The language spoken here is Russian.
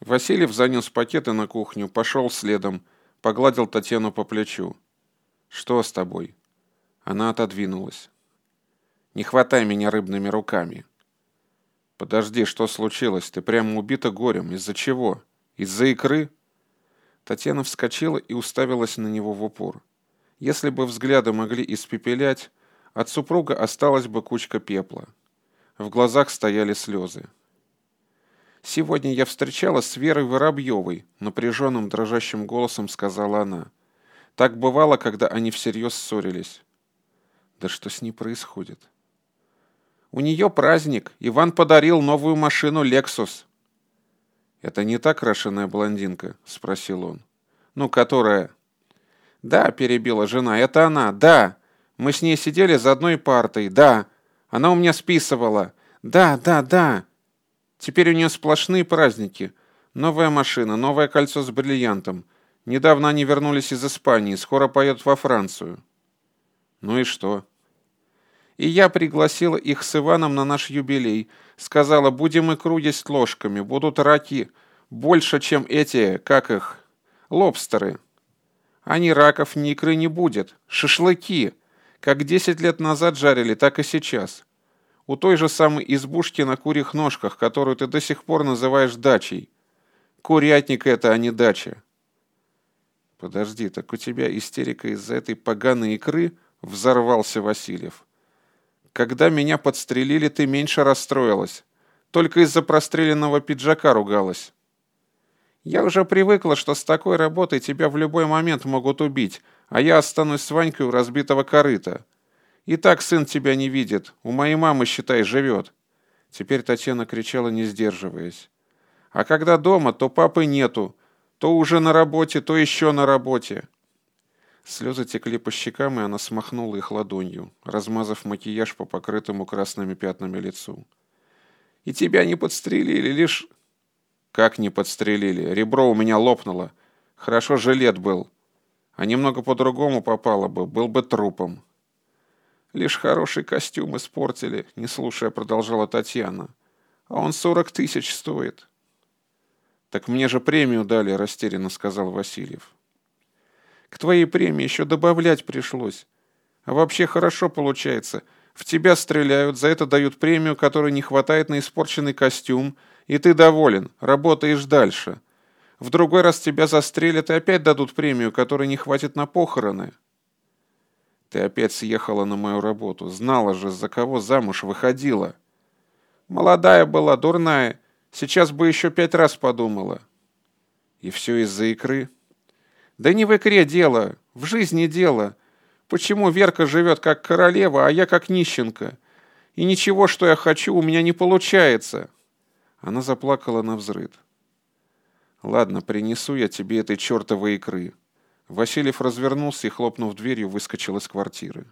Васильев занес пакеты на кухню, пошел следом, погладил Татьяну по плечу. «Что с тобой?» Она отодвинулась. «Не хватай меня рыбными руками». «Подожди, что случилось? Ты прямо убита горем. Из-за чего? Из-за икры?» Татьяна вскочила и уставилась на него в упор. Если бы взгляды могли испепелять, от супруга осталась бы кучка пепла. В глазах стояли слезы. «Сегодня я встречалась с Верой Воробьевой», — напряженным дрожащим голосом сказала она. «Так бывало, когда они всерьез ссорились». «Да что с ней происходит?» «У нее праздник. Иван подарил новую машину «Лексус». «Это не та крашеная блондинка?» — спросил он. «Ну, которая...» «Да», — перебила жена, — «это она, да. Мы с ней сидели за одной партой, да. Она у меня списывала. Да, да, да». Теперь у нее сплошные праздники. Новая машина, новое кольцо с бриллиантом. Недавно они вернулись из Испании, скоро поедут во Францию. Ну и что? И я пригласила их с Иваном на наш юбилей. Сказала, будем икру есть ложками, будут раки. Больше, чем эти, как их, лобстеры. А ни раков, ни икры не будет. Шашлыки. Как десять лет назад жарили, так и сейчас у той же самой избушки на курьих ножках, которую ты до сих пор называешь дачей. Курятник это, а не дача. Подожди, так у тебя истерика из-за этой поганой икры? Взорвался Васильев. Когда меня подстрелили, ты меньше расстроилась. Только из-за простреленного пиджака ругалась. Я уже привыкла, что с такой работой тебя в любой момент могут убить, а я останусь с Ванькой у разбитого корыта. И так сын тебя не видит. У моей мамы, считай, живет. Теперь Татьяна кричала, не сдерживаясь. А когда дома, то папы нету. То уже на работе, то еще на работе. Слезы текли по щекам, и она смахнула их ладонью, размазав макияж по покрытому красными пятнами лицу. «И тебя не подстрелили, лишь...» «Как не подстрелили? Ребро у меня лопнуло. Хорошо жилет был. А немного по-другому попало бы, был бы трупом». Лишь хороший костюм испортили, не слушая, продолжала Татьяна. А он сорок тысяч стоит. Так мне же премию дали, растерянно сказал Васильев. К твоей премии еще добавлять пришлось. А вообще хорошо получается. В тебя стреляют, за это дают премию, которой не хватает на испорченный костюм, и ты доволен, работаешь дальше. В другой раз тебя застрелят и опять дадут премию, которой не хватит на похороны. Ты опять съехала на мою работу. Знала же, за кого замуж выходила. Молодая была, дурная. Сейчас бы еще пять раз подумала. И все из-за икры? Да не в икре дело, в жизни дело. Почему Верка живет как королева, а я как нищенка? И ничего, что я хочу, у меня не получается. Она заплакала на взрыд. Ладно, принесу я тебе этой чертовой икры. Васильев развернулся и, хлопнув дверью, выскочил из квартиры.